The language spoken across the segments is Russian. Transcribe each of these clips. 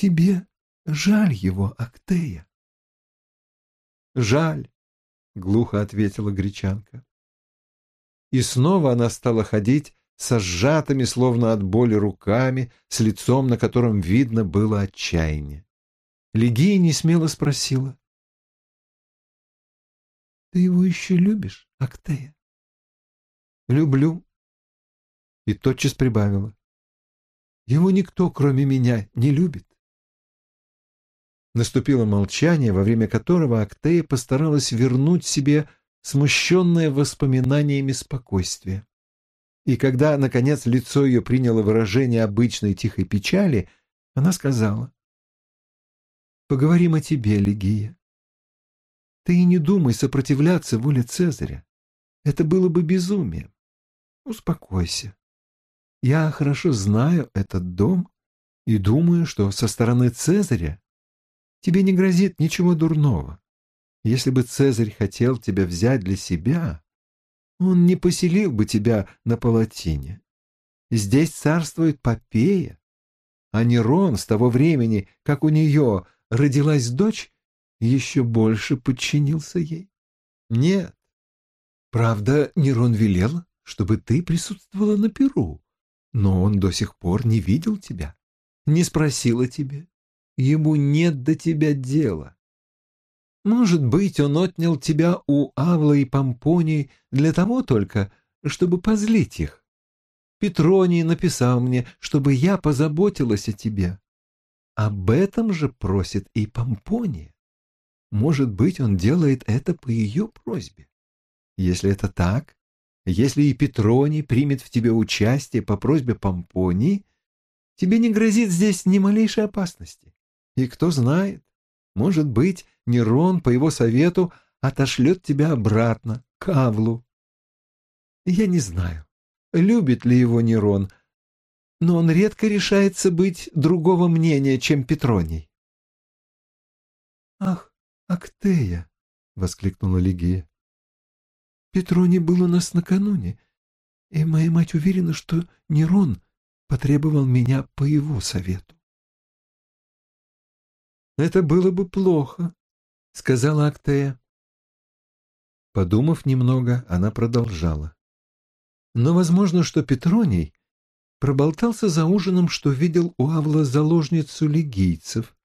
Тебе жаль его, Актея. Жаль, глухо ответила гречанка. И снова она стала ходить со сжатыми, словно от боли, руками, с лицом, на котором видно было отчаяние. Легия не смело спросила. — Ты его еще любишь, Актея? — Люблю. И тотчас прибавила. — Его никто, кроме меня, не любит. Наступило молчание, во время которого Актея постаралась вернуть себе смущенное воспоминаниями спокойствие. И когда, наконец, лицо ее приняло выражение обычной тихой печали, она сказала, «Поговорим о тебе, Легия. Ты и не думай сопротивляться воле Цезаря. Это было бы безумием. Успокойся. Я хорошо знаю этот дом и думаю, что со стороны Цезаря тебе не грозит ничего дурного. Если бы Цезарь хотел тебя взять для себя, он не поселил бы тебя на палатине. Здесь царствует Попея, а Нерон с того времени, как у нее родилась дочь, еще больше подчинился ей. Нет. Правда, Нерон велел, чтобы ты присутствовала на Перу, но он до сих пор не видел тебя, не спросил о тебе. Ему нет до тебя дела. Может быть, он отнял тебя у Авла и Помпонии для того только, чтобы позлить их. Петроний написал мне, чтобы я позаботилась о тебе. Об этом же просит и Помпония. Может быть, он делает это по ее просьбе. Если это так, если и Петроний примет в тебе участие по просьбе Помпонии, тебе не грозит здесь ни малейшей опасности. И кто знает, может быть, Нерон по его совету отошлет тебя обратно, к Авлу. Я не знаю, любит ли его Нерон, но он редко решается быть другого мнения, чем Петроний. «Ах, Актея!» — воскликнула Лигия. «Петроний был у нас накануне, и моя мать уверена, что Нерон потребовал меня по его совету». «Это было бы плохо», — сказала Актея. Подумав немного, она продолжала. Но возможно, что Петроний проболтался за ужином, что видел у Авла заложницу лигийцев,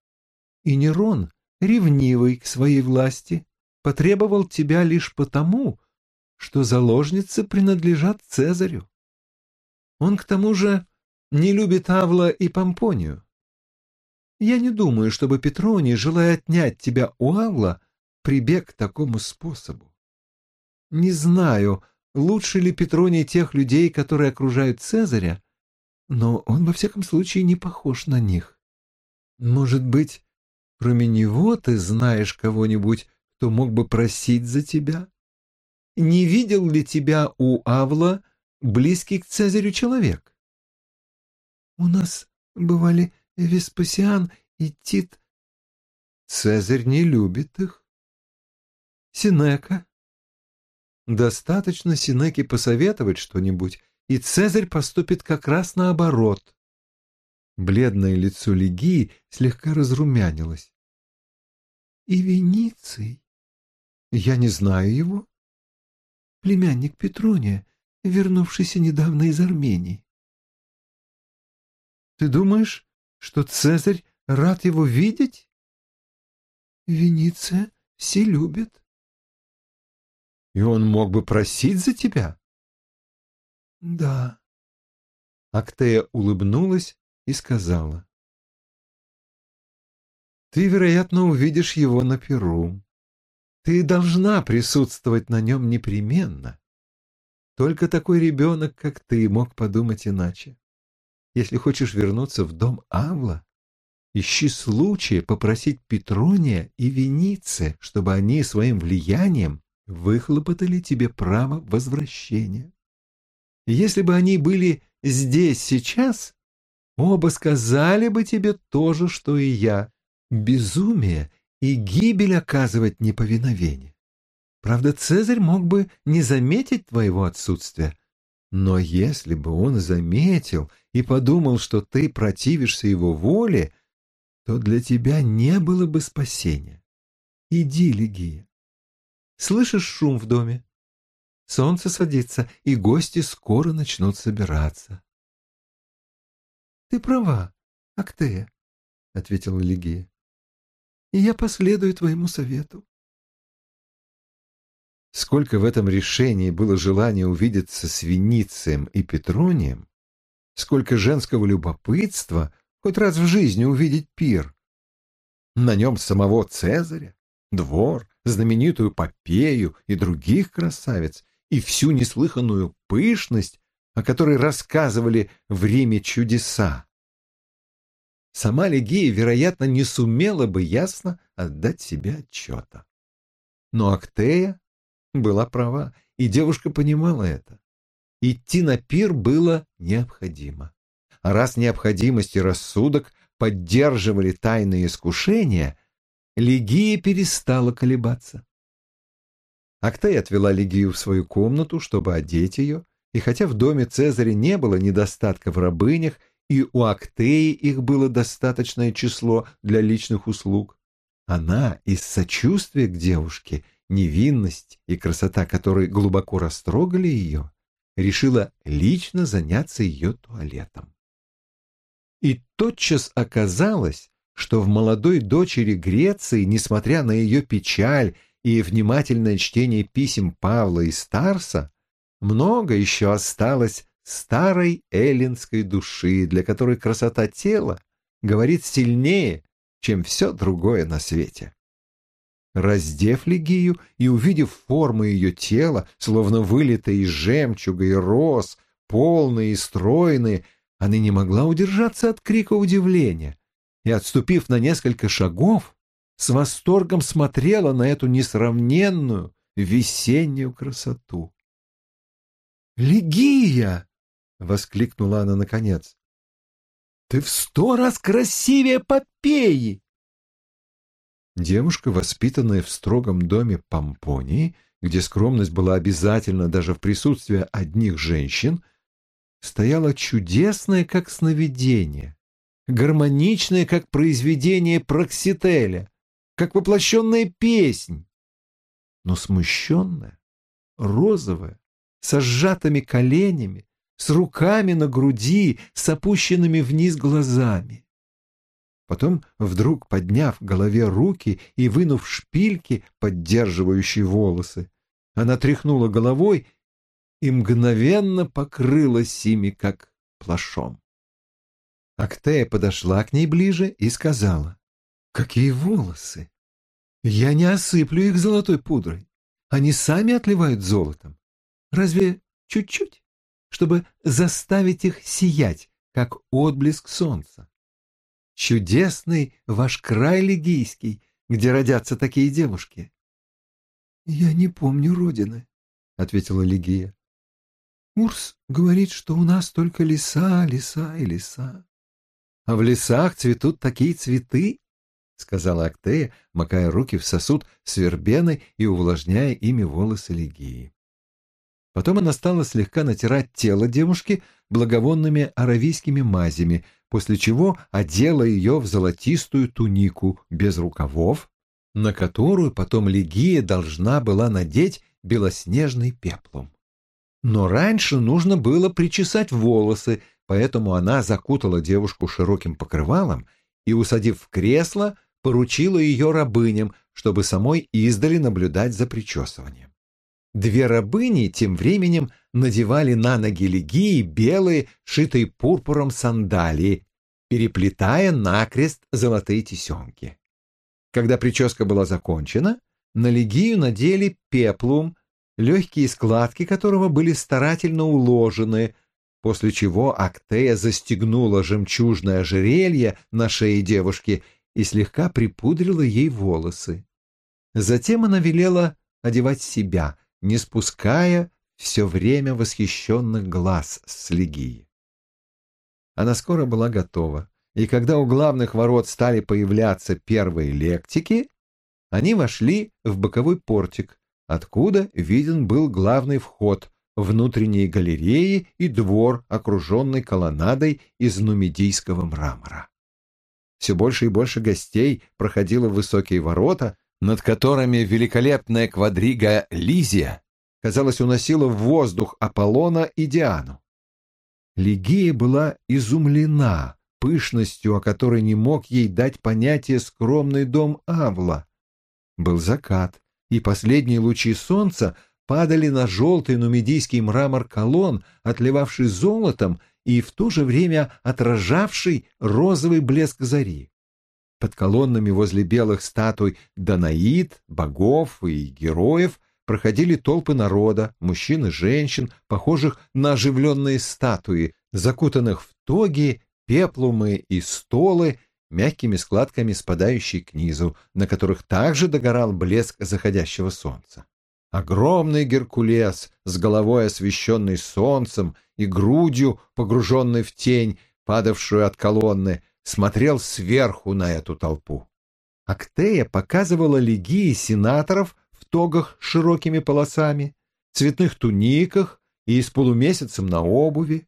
и Нерон, ревнивый к своей власти, потребовал тебя лишь потому, что заложницы принадлежат Цезарю. Он к тому же не любит Авла и Помпонию. Я не думаю, чтобы Петроний, желая отнять тебя у Авла, прибег к такому способу. Не знаю, лучше ли Петроний тех людей, которые окружают Цезаря, но он во всяком случае не похож на них. Может быть, кроме него ты знаешь кого-нибудь, кто мог бы просить за тебя? Не видел ли тебя у Авла близкий к Цезарю человек? У нас бывали Веспасиан и Тит. Цезарь не любит их. Синека. Достаточно Синеке посоветовать что-нибудь, и Цезарь поступит как раз наоборот. Бледное лицо Лигии слегка разрумянилось. И Вениций? Я не знаю его. Племянник Петрония, вернувшийся недавно из Армении. Ты думаешь, что Цезарь рад его видеть? Вениция все любят. И он мог бы просить за тебя? Да. Актея улыбнулась и сказала. Ты, вероятно, увидишь его на Перу. Ты должна присутствовать на нем непременно. Только такой ребенок, как ты, мог подумать иначе. Если хочешь вернуться в дом Авла, ищи случая попросить Петрония и Вениция, чтобы они своим влиянием выхлопотали тебе право возвращения. Если бы они были здесь сейчас, оба сказали бы тебе то же, что и я. Безумие и гибель оказывать неповиновение. Правда, Цезарь мог бы не заметить твоего отсутствия, но если бы он заметил и подумал, что ты противишься его воле, то для тебя не было бы спасения. Иди, Лигия. Слышишь шум в доме? Солнце садится, и гости скоро начнут собираться. — Ты права, Актея, — ответила Лигия. — И я последую твоему совету. Сколько в этом решении было желания увидеться с Веницием и Петронием, сколько женского любопытства хоть раз в жизни увидеть пир. На нем самого Цезаря, двор, знаменитую Попею и других красавиц, и всю неслыханную пышность, о которой рассказывали в Риме чудеса. Сама Легия, вероятно, не сумела бы ясно отдать себе отчета. Но Актея была права, и девушка понимала это. Идти на пир было необходимо. А раз необходимость и рассудок поддерживали тайные искушения, Легия перестала колебаться. Актей отвела Легию в свою комнату, чтобы одеть ее, и хотя в доме Цезаря не было недостатка в рабынях, и у Актеи их было достаточное число для личных услуг, она из сочувствия к девушке – невинность и красота которой глубоко растрогали ее, решила лично заняться ее туалетом. И тотчас оказалось, что в молодой дочери Греции, несмотря на ее печаль и внимательное чтение писем Павла и Старса, много еще осталось старой эллинской души, для которой красота тела говорит сильнее, чем все другое на свете. Раздев Легию и увидев формы ее тела, словно вылитые из жемчуга и роз, полные и стройные, она не могла удержаться от крика удивления и, отступив на несколько шагов, с восторгом смотрела на эту несравненную весеннюю красоту. «Легия!» — воскликнула она наконец. «Ты в сто раз красивее Попеи!» Девушка, воспитанная в строгом доме Помпонии, где скромность была обязательна даже в присутствии одних женщин, стояла чудесная, как сновидение, гармоничная, как произведение Проксителя, как воплощенная песнь, но смущенная, розовая, со сжатыми коленями, с руками на груди, с опущенными вниз глазами. Потом, вдруг подняв в голове руки и вынув шпильки, поддерживающие волосы, она тряхнула головой и мгновенно покрылась ими, как плашом. Актея подошла к ней ближе и сказала, «Какие волосы! Я не осыплю их золотой пудрой. Они сами отливают золотом. Разве чуть-чуть, чтобы заставить их сиять, как отблеск солнца? Чудесный ваш край лигийский, где родятся такие девушки. — Я не помню родины, — ответила Лигия. — Урс говорит, что у нас только леса, леса и леса. — А в лесах цветут такие цветы, — сказала Актея, макая руки в сосуд с вербеной и увлажняя ими волосы Лигии. Потом она стала слегка натирать тело девушки благовонными аравийскими мазями, после чего одела ее в золотистую тунику без рукавов, на которую потом Лигия должна была надеть белоснежный пеплом. Но раньше нужно было причесать волосы, поэтому она закутала девушку широким покрывалом и, усадив в кресло, поручила ее рабыням, чтобы самой издали наблюдать за причесыванием. Две рабыни тем временем надевали на ноги Легии белые, шитые пурпуром сандалии, переплетая накрест золотые тесемки. Когда прическа была закончена, на Легию надели пеплум, легкие складки которого были старательно уложены, после чего Актея застегнула жемчужное ожерелье на шее девушки и слегка припудрила ей волосы. Затем она велела одевать себя — не спуская все время восхищенных глаз с Легии. Она скоро была готова, и когда у главных ворот стали появляться первые лектики, они вошли в боковой портик, откуда виден был главный вход, внутренние галереи и двор, окруженный колоннадой из нумидийского мрамора. все больше и больше гостей проходило в высокие ворота, над которыми великолепная квадрига Лизия, казалось, уносила в воздух Аполлона и Диану. Лигия была изумлена пышностью, о которой не мог ей дать понятие скромный дом Авла. Был закат, и последние лучи солнца падали на желтый нумидийский мрамор колонн, отливавший золотом и в то же время отражавший розовый блеск зари. Под колоннами возле белых статуй Данаид, богов и героев проходили толпы народа, мужчин и женщин, похожих на оживленные статуи, закутанных в тоги, пеплумы и столы, мягкими складками спадающие к низу, на которых также догорал блеск заходящего солнца. Огромный Геркулес, с головой освещенный солнцем и грудью, погруженной в тень, падавшую от колонны, смотрел сверху на эту толпу. Актея показывала легии сенаторов в тогах с широкими полосами, цветных туниках и с полумесяцем на обуви,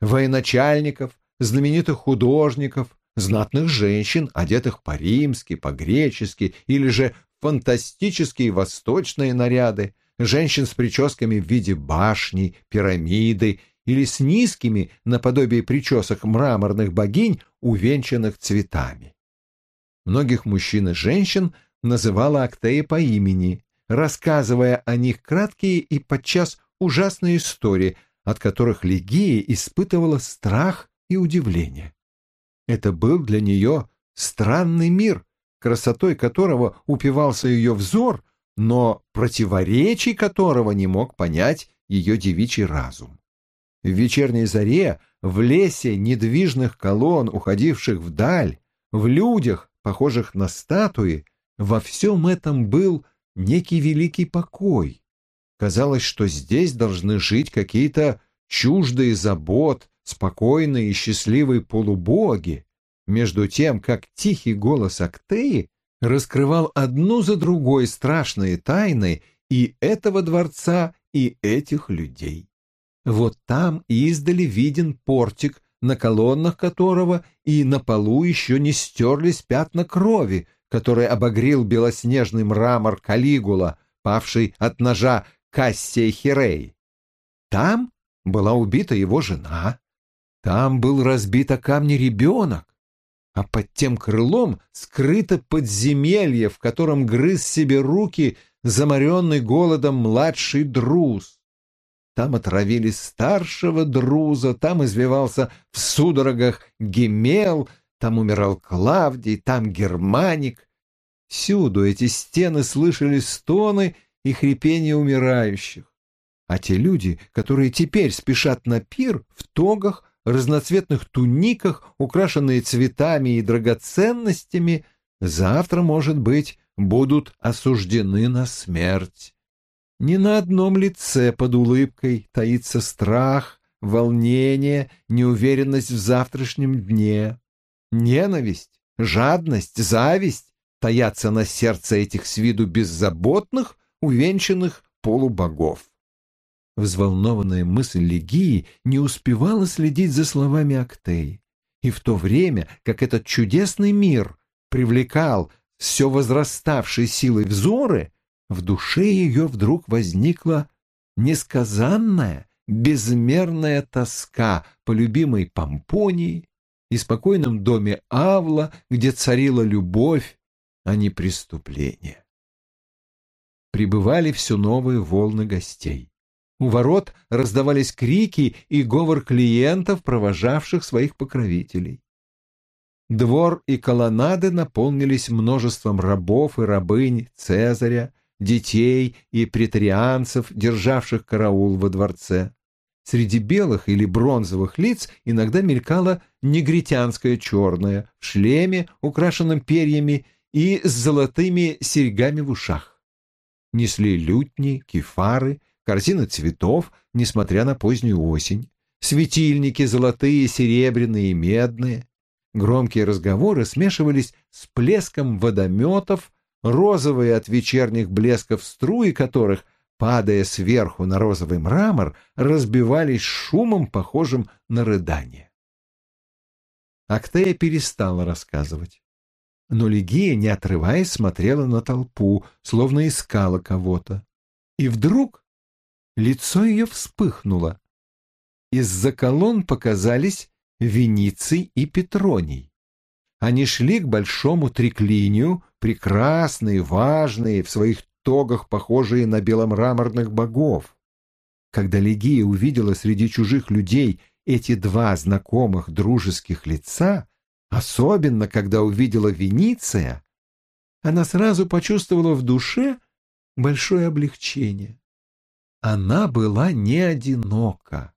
военачальников, знаменитых художников, знатных женщин, одетых по-римски, по-гречески или же фантастические восточные наряды, женщин с прическами в виде башни, пирамиды или с низкими, наподобие причесок мраморных богинь, увенчанных цветами. Многих мужчин и женщин называла Актея по имени, рассказывая о них краткие и подчас ужасные истории, от которых Лигия испытывала страх и удивление. Это был для нее странный мир, красотой которого упивался ее взор, но противоречий которого не мог понять ее девичий разум. В вечерней заре, в лесе недвижных колонн, уходивших вдаль, в людях, похожих на статуи, во всем этом был некий великий покой. Казалось, что здесь должны жить какие-то чуждые забот, спокойные и счастливые полубоги, между тем, как тихий голос Актеи раскрывал одну за другой страшные тайны и этого дворца, и этих людей. Вот там издали виден портик, на колоннах которого и на полу еще не стерлись пятна крови, который обогрел белоснежный мрамор Калигула, павший от ножа Кассия Хирей. Там была убита его жена, там был разбит о камни ребенок, а под тем крылом скрыто подземелье, в котором грыз себе руки заморенный голодом младший друз. Там отравили старшего друза, там извивался в судорогах Гемел, там умирал Клавдий, там Германик. Всюду эти стены слышали стоны и хрипение умирающих. А те люди, которые теперь спешат на пир в тогах, разноцветных туниках, украшенные цветами и драгоценностями, завтра, может быть, будут осуждены на смерть. Ни на одном лице под улыбкой таится страх, волнение, неуверенность в завтрашнем дне. Ненависть, жадность, зависть таятся на сердце этих с виду беззаботных, увенчанных полубогов. Взволнованная мысль Легии не успевала следить за словами Актеи. И в то время, как этот чудесный мир привлекал все возраставшей силой взоры, в душе ее вдруг возникла несказанная, безмерная тоска по любимой Помпонии и спокойном доме Авла, где царила любовь, а не преступление. Прибывали все новые волны гостей. У ворот раздавались крики и говор клиентов, провожавших своих покровителей. Двор и колоннады наполнились множеством рабов и рабынь Цезаря, детей и претарианцев, державших караул во дворце. Среди белых или бронзовых лиц иногда мелькала негритянская черная, в шлеме, украшенном перьями и с золотыми серьгами в ушах. Несли лютни, кефары корзины цветов, несмотря на позднюю осень, светильники золотые, серебряные и медные. Громкие разговоры смешивались с плеском водометов, розовые от вечерних блесков струи которых, падая сверху на розовый мрамор, разбивались шумом, похожим на рыдание. Актея перестала рассказывать. Но Лигия, не отрываясь, смотрела на толпу, словно искала кого-то. И вдруг лицо ее вспыхнуло. Из-за колонн показались Вениций и Петроний. Они шли к большому триклинию, прекрасные, важные, в своих тогах похожие на беломраморных богов. Когда Легия увидела среди чужих людей эти два знакомых дружеских лица, особенно когда увидела Вениция, она сразу почувствовала в душе большое облегчение. Она была не одинока.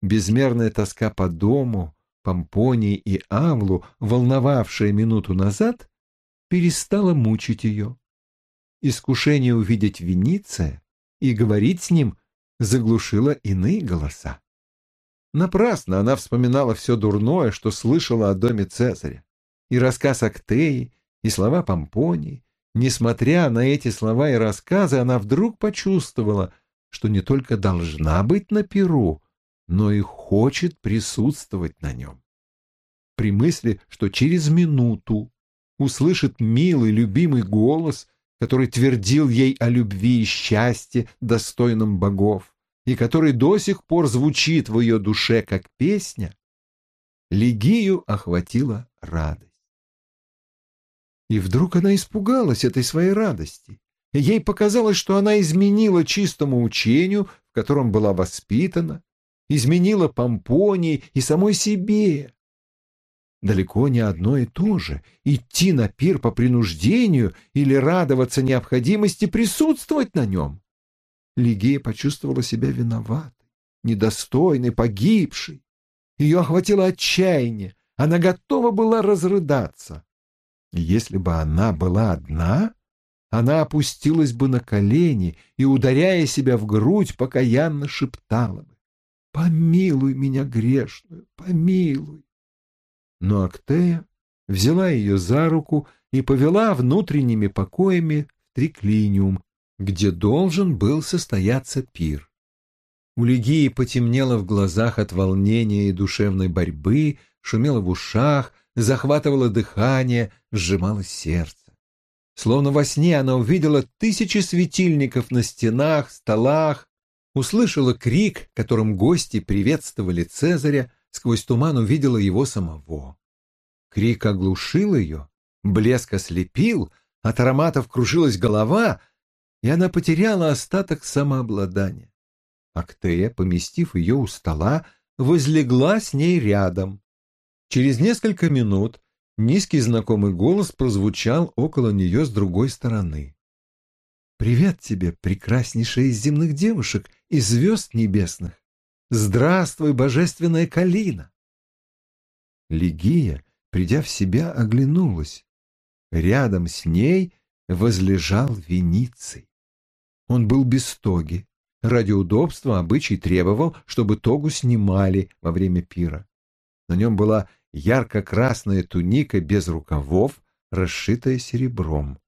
Безмерная тоска по дому, Помпонии и Авлу, волновавшая минуту назад, перестала мучить ее. Искушение увидеть Вениция и говорить с ним заглушило иные голоса. Напрасно она вспоминала все дурное, что слышала о доме Цезаря. И рассказ Актеи, и слова Помпонии. Несмотря на эти слова и рассказы, она вдруг почувствовала, что не только должна быть на Перу, но и хочет присутствовать на нем. При мысли, что через минуту услышит милый, любимый голос, который твердил ей о любви и счастье, достойном богов, и который до сих пор звучит в ее душе как песня, Лигию охватила радость. И вдруг она испугалась этой своей радости. Ей показалось, что она изменила чистому учению, в котором была воспитана, изменила Помпонии и самой себе. Далеко не одно и то же — идти на пир по принуждению или радоваться необходимости присутствовать на нем. Лигия почувствовала себя виноватой, недостойной, погибшей. Ее охватило отчаяние, она готова была разрыдаться. Если бы она была одна, она опустилась бы на колени и, ударяя себя в грудь, покаянно шептала бы «Помилуй меня грешную, помилуй». Но Актея взяла ее за руку и повела внутренними покоями в триклиниум, где должен был состояться пир. У Лигии потемнело в глазах от волнения и душевной борьбы, шумело в ушах, захватывало дыхание, сжимало сердце. Словно во сне она увидела тысячи светильников на стенах, столах, услышала крик, которым гости приветствовали Цезаря, сквозь туман увидела его самого. Крик оглушил ее, блеск ослепил, от ароматов кружилась голова, и она потеряла остаток самообладания. Актея, поместив ее у стола, возлегла с ней рядом. Через несколько минут низкий знакомый голос прозвучал около нее с другой стороны. «Привет тебе, прекраснейшая из земных девушек и звезд небесных! Здравствуй, божественная Калина!» Лигия, придя в себя, оглянулась. Рядом с ней возлежал Вениций. Он был без тоги. Ради удобства обычай требовал, чтобы тогу снимали во время пира. На нем была ярко-красная туника без рукавов, расшитая серебром.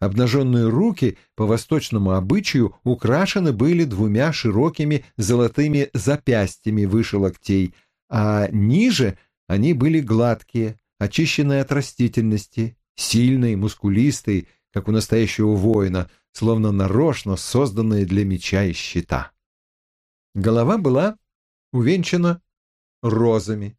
Обнаженные руки по восточному обычаю украшены были двумя широкими золотыми запястьями выше локтей, а ниже они были гладкие, очищенные от растительности, сильные, мускулистые, как у настоящего воина, словно нарочно созданные для меча и щита. Голова была увенчана розами,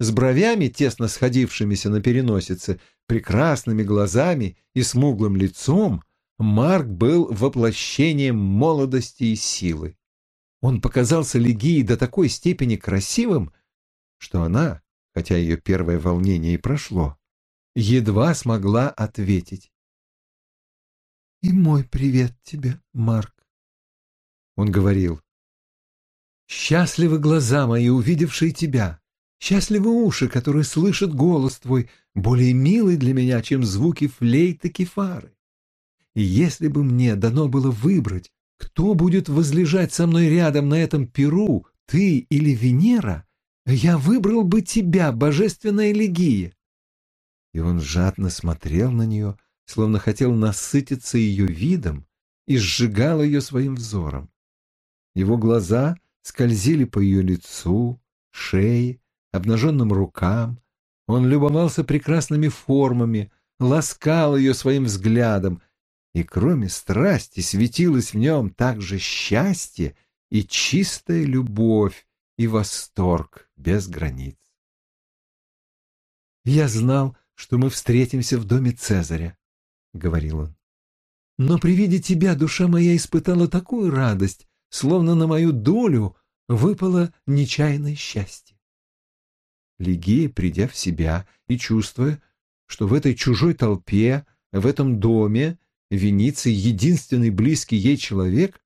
с бровями, тесно сходившимися на переносице, прекрасными глазами и смуглым лицом, Марк был воплощением молодости и силы. Он показался Легии до такой степени красивым, что она, хотя ее первое волнение и прошло, едва смогла ответить. «И мой привет тебе, Марк», — он говорил. «Счастливы глаза мои, увидевшие тебя. Счастливы уши, которые слышат голос твой, более милый для меня, чем звуки флейты кефары. И если бы мне дано было выбрать, кто будет возлежать со мной рядом на этом перу, ты или Венера, я выбрал бы тебя, божественная Легия. И он жадно смотрел на нее, словно хотел насытиться ее видом и сжигал ее своим взором. Его глаза скользили по ее лицу, шее, обнаженным рукам, Он любовался прекрасными формами, ласкал ее своим взглядом, и кроме страсти светилось в нем также счастье и чистая любовь и восторг без границ. «Я знал, что мы встретимся в доме Цезаря», — говорил он. «Но при виде тебя душа моя испытала такую радость, словно на мою долю выпало нечаянное счастье. Лигия, придя в себя и чувствуя, что в этой чужой толпе, в этом доме, Вениций единственный близкий ей человек,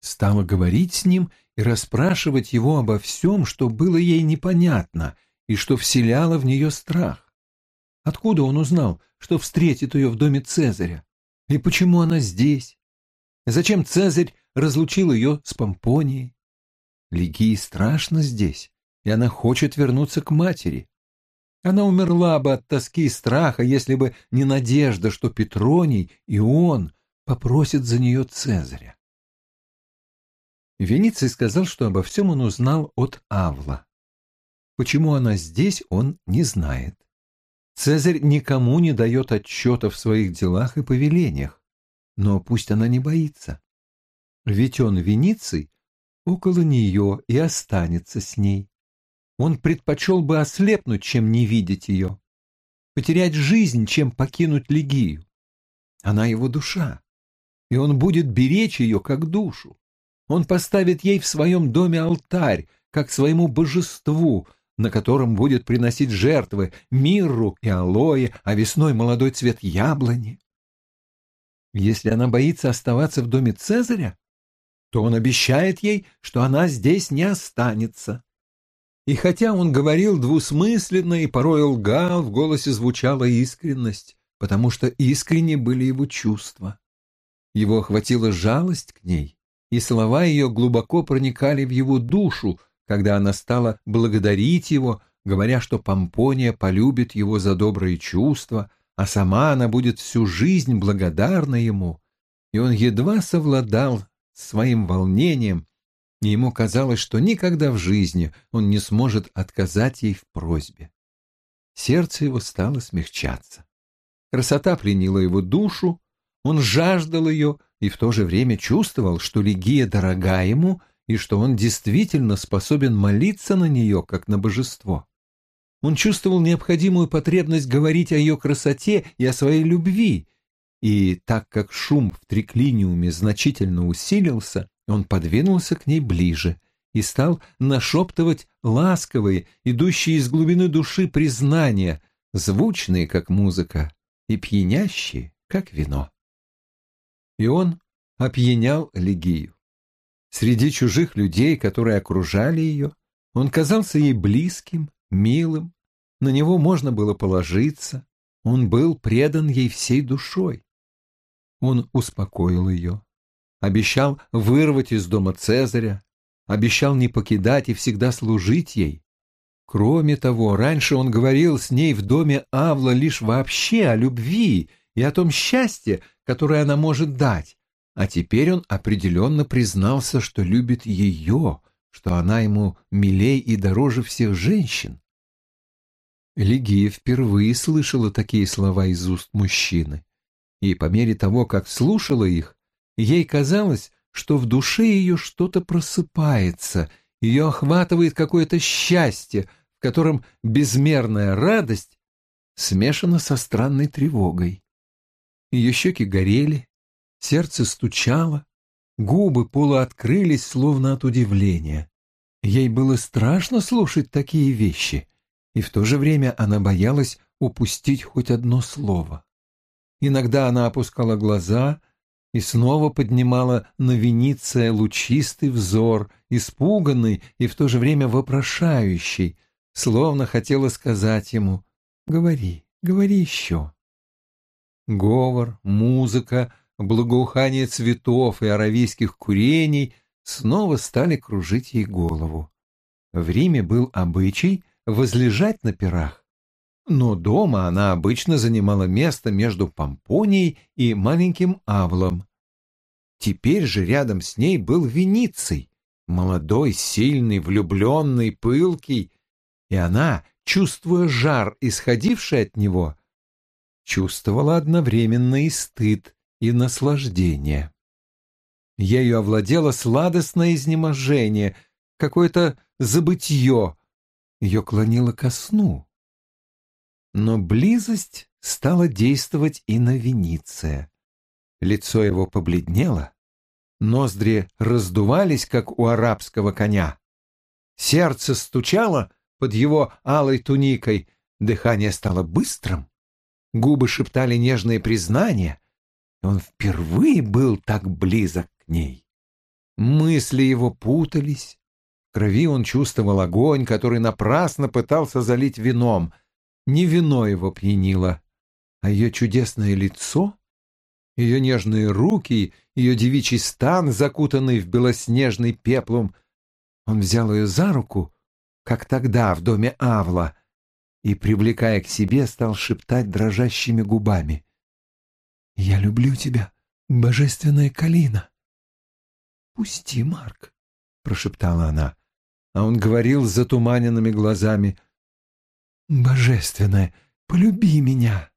стала говорить с ним и расспрашивать его обо всем, что было ей непонятно и что вселяло в нее страх. Откуда он узнал, что встретит ее в доме Цезаря? И почему она здесь? Зачем Цезарь разлучил ее с Помпонией? Лигии страшно здесь, и она хочет вернуться к матери. Она умерла бы от тоски и страха, если бы не надежда, что Петроний и он попросят за нее Цезаря. Вениций сказал, что обо всем он узнал от Авла. Почему она здесь, он не знает. Цезарь никому не дает отчета в своих делах и повелениях, но пусть она не боится. Ведь он, Вениций, около нее и останется с ней. Он предпочел бы ослепнуть, чем не видеть ее, потерять жизнь, чем покинуть Лигию. Она его душа, и он будет беречь ее как душу. Он поставит ей в своем доме алтарь, как своему божеству, на котором будет приносить жертвы мирру и алоэ, а весной молодой цвет яблони. Если она боится оставаться в доме Цезаря, то он обещает ей, что она здесь не останется. И хотя он говорил двусмысленно и порой лгал, в голосе звучала искренность, потому что искренне были его чувства. Его охватила жалость к ней, и слова ее глубоко проникали в его душу, когда она стала благодарить его, говоря, что Помпония полюбит его за добрые чувства, а сама она будет всю жизнь благодарна ему, и он едва совладал своим волнением, и ему казалось, что никогда в жизни он не сможет отказать ей в просьбе. Сердце его стало смягчаться. Красота пленила его душу, он жаждал ее и в то же время чувствовал, что Лигия дорога ему и что он действительно способен молиться на нее, как на божество. Он чувствовал необходимую потребность говорить о ее красоте и о своей любви, и так как шум в триклиниуме значительно усилился, он подвинулся к ней ближе и стал нашептывать ласковые, идущие из глубины души признания, звучные, как музыка, и пьянящие, как вино. И он опьянял Легию. Среди чужих людей, которые окружали ее, он казался ей близким, милым, на него можно было положиться, он был предан ей всей душой. Он успокоил ее, обещал вырвать из дома Цезаря, обещал не покидать и всегда служить ей. Кроме того, раньше он говорил с ней в доме Авла лишь вообще о любви и о том счастье, которое она может дать, а теперь он определенно признался, что любит ее, что она ему милей и дороже всех женщин. Лигия впервые слышала такие слова из уст мужчины, и по мере того, как слушала их, ей казалось, что в душе ее что-то просыпается, ее охватывает какое-то счастье, в котором безмерная радость смешана со странной тревогой. Ее щеки горели, Сердце стучало, губы полуоткрылись, словно от удивления. Ей было страшно слушать такие вещи, и в то же время она боялась упустить хоть одно слово. Иногда она опускала глаза и снова поднимала на Вениция лучистый взор, испуганный и в то же время вопрошающий, словно хотела сказать ему «Говори, говори еще». Говор, музыка — благоухание цветов и аравийских курений снова стали кружить ей голову. В Риме был обычай возлежать на пирах, но дома она обычно занимала место между Помпонией и маленьким Авлом. Теперь же рядом с ней был Вениций, молодой, сильный, влюбленный, пылкий, и она чувствуя жар, исходивший от него, чувствовала одновременно и стыд, и наслаждение. Ею овладело сладостное изнеможение, какое-то забытье, ее клонило ко сну. Но близость стала действовать и на Вениция. Лицо его побледнело, ноздри раздувались, как у арабского коня. Сердце стучало под его алой туникой, дыхание стало быстрым, губы шептали нежные признания, и он впервые был так близок к ней. Мысли его путались, в крови он чувствовал огонь, который напрасно пытался залить вином. Не вино его пьянило, а ее чудесное лицо, ее нежные руки, ее девичий стан, закутанный в белоснежный пеплум. Он взял ее за руку, как тогда в доме Авла, и, привлекая к себе, стал шептать дрожащими губами. «Я люблю тебя, божественная Калина!» «Пусти, Марк!» — прошептала она, а он говорил с затуманенными глазами. «Божественная, полюби меня!»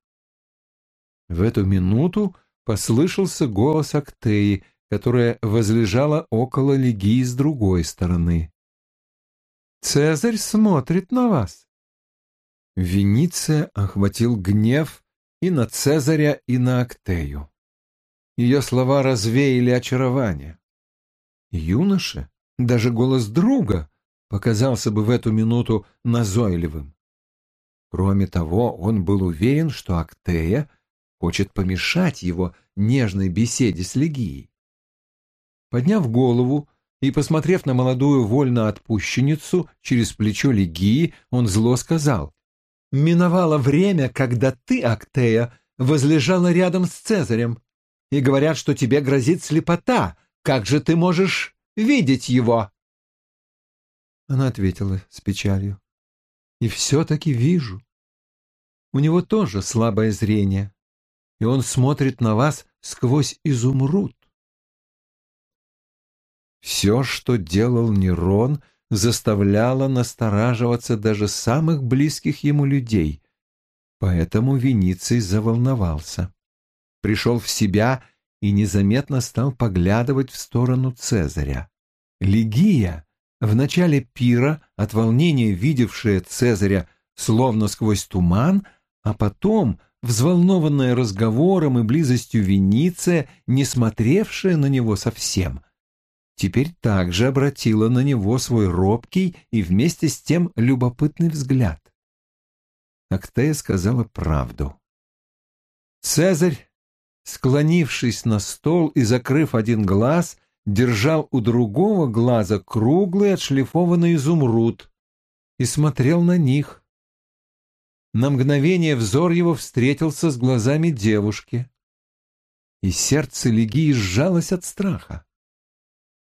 В эту минуту послышался голос Актеи, которая возлежала около Легии с другой стороны. «Цезарь смотрит на вас!» Вениция охватил гнев и на Цезаря, и на Актею. Ее слова развеяли очарование. Юноша, даже голос друга, показался бы в эту минуту назойливым. Кроме того, он был уверен, что Актея хочет помешать его нежной беседе с Легией. Подняв голову и посмотрев на молодую вольноотпущенницу через плечо Легии, он зло сказал, «Миновало время, когда ты, Актея, возлежала рядом с Цезарем, и говорят, что тебе грозит слепота. Как же ты можешь видеть его?» Она ответила с печалью, «И все-таки вижу. У него тоже слабое зрение и он смотрит на вас сквозь изумруд. Все, что делал Нерон, заставляло настораживаться даже самых близких ему людей, поэтому Вениций заволновался. Пришел в себя и незаметно стал поглядывать в сторону Цезаря. Легия, в начале пира, от волнения видевшая Цезаря словно сквозь туман, а потом взволнованная разговором и близостью Вениция, не смотревшая на него совсем, теперь также обратила на него свой робкий и вместе с тем любопытный взгляд. Актея сказала правду. Цезарь, склонившись на стол и закрыв один глаз, держал у другого глаза круглый отшлифованный изумруд и смотрел на них, на мгновение взор его встретился с глазами девушки, и сердце Легии сжалось от страха.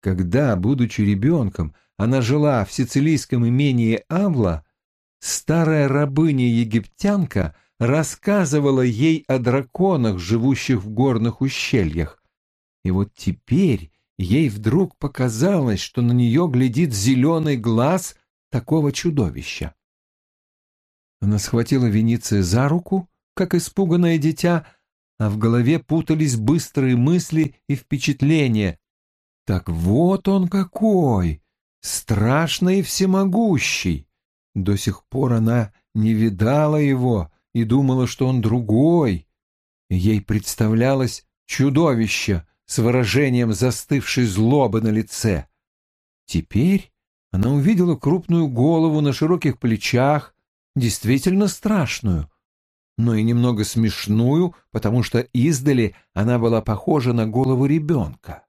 Когда, будучи ребенком, она жила в сицилийском имении Авла, старая рабыня-египтянка рассказывала ей о драконах, живущих в горных ущельях. И вот теперь ей вдруг показалось, что на нее глядит зеленый глаз такого чудовища. Она схватила Вениция за руку, как испуганное дитя, а в голове путались быстрые мысли и впечатления. Так вот он какой! Страшный и всемогущий! До сих пор она не видала его и думала, что он другой. Ей представлялось чудовище с выражением застывшей злобы на лице. Теперь она увидела крупную голову на широких плечах, действительно страшную, но и немного смешную, потому что издали она была похожа на голову ребенка.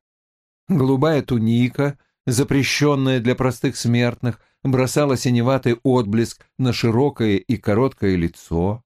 Голубая туника, запрещенная для простых смертных, бросала синеватый отблеск на широкое и короткое лицо.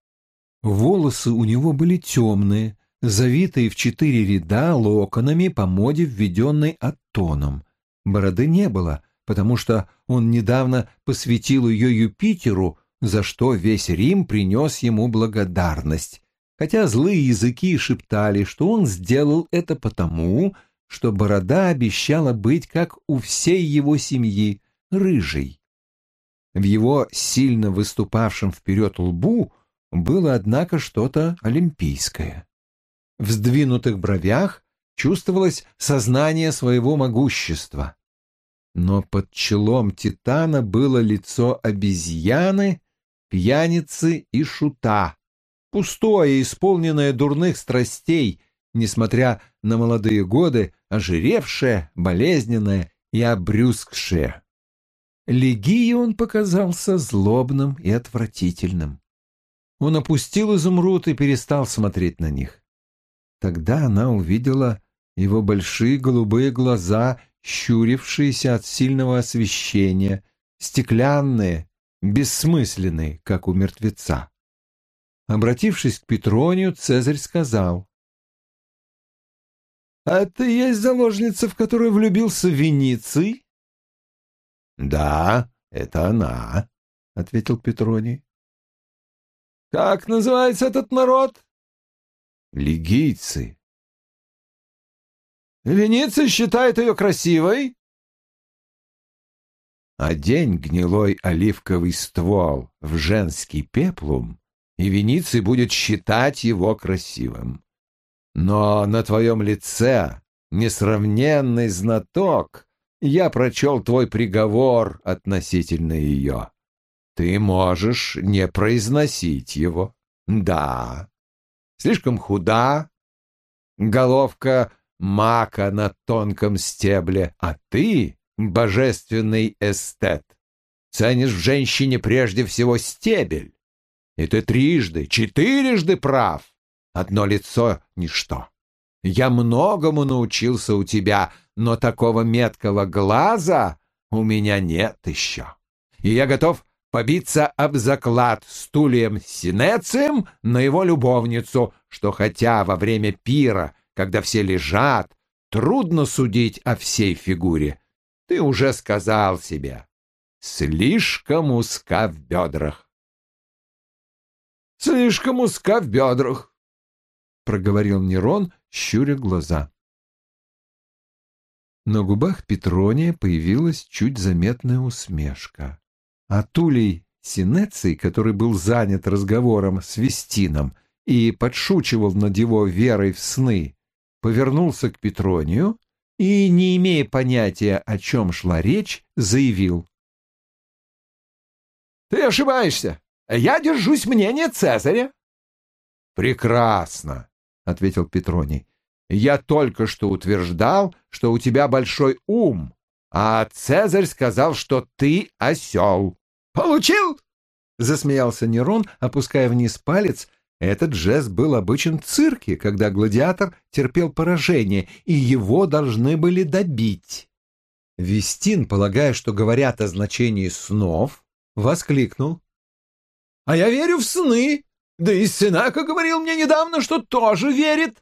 Волосы у него были темные, завитые в четыре ряда локонами по моде, введенной Аттоном. Бороды не было, потому что он недавно посвятил ее Юпитеру, за что весь Рим принес ему благодарность, хотя злые языки шептали, что он сделал это потому, что борода обещала быть, как у всей его семьи, рыжей. В его сильно выступавшем вперед лбу было, однако, что-то олимпийское. В сдвинутых бровях чувствовалось сознание своего могущества. Но под челом Титана было лицо обезьяны, пьяницы и шута, пустое, исполненное дурных страстей, несмотря на молодые годы, ожиревшее, болезненное и обрюзгшее. Легии он показался злобным и отвратительным. Он опустил изумруд и перестал смотреть на них. Тогда она увидела его большие голубые глаза, щурившиеся от сильного освещения, стеклянные, бессмысленные, как у мертвеца. Обратившись к Петронию, Цезарь сказал, «А ты есть заложница, в которую влюбился Вениций?» «Да, это она», — ответил Петроний. «Как называется этот народ?» «Лигийцы». «Вениций считает ее красивой?» «Одень гнилой оливковый ствол в женский пеплум, и Вениций будет считать его красивым. Но на твоем лице, несравненный знаток, я прочел твой приговор относительно ее. Ты можешь не произносить его. Да, слишком худа, головка мака на тонком стебле, а ты — божественный эстет. Ценишь в женщине прежде всего стебель. И ты трижды, четырежды прав. Одно лицо — ничто. Я многому научился у тебя, но такого меткого глаза у меня нет еще. И я готов побиться об заклад стульем Синецием на его любовницу, что хотя во время пира, когда все лежат, трудно судить о всей фигуре. Ты уже сказал себе, слишком узка в бедрах. Слишком узка в бедрах, — проговорил Нерон, щуря глаза. На губах Петрония появилась чуть заметная усмешка. А Тулей Синеций, который был занят разговором с Вестином и подшучивал над его верой в сны, повернулся к Петронию и, не имея понятия, о чем шла речь, заявил. «Ты ошибаешься. Я держусь мнения Цезаря». «Прекрасно», — ответил Петроний. Я только что утверждал, что у тебя большой ум, а Цезарь сказал, что ты осел. Получил? Засмеялся Нерон, опуская вниз палец. Этот жест был обычен в цирке, когда гладиатор терпел поражение, и его должны были добить. Вестин, полагая, что говорят о значении снов, воскликнул. «А я верю в сны! Да и Сенака говорил мне недавно, что тоже верит!»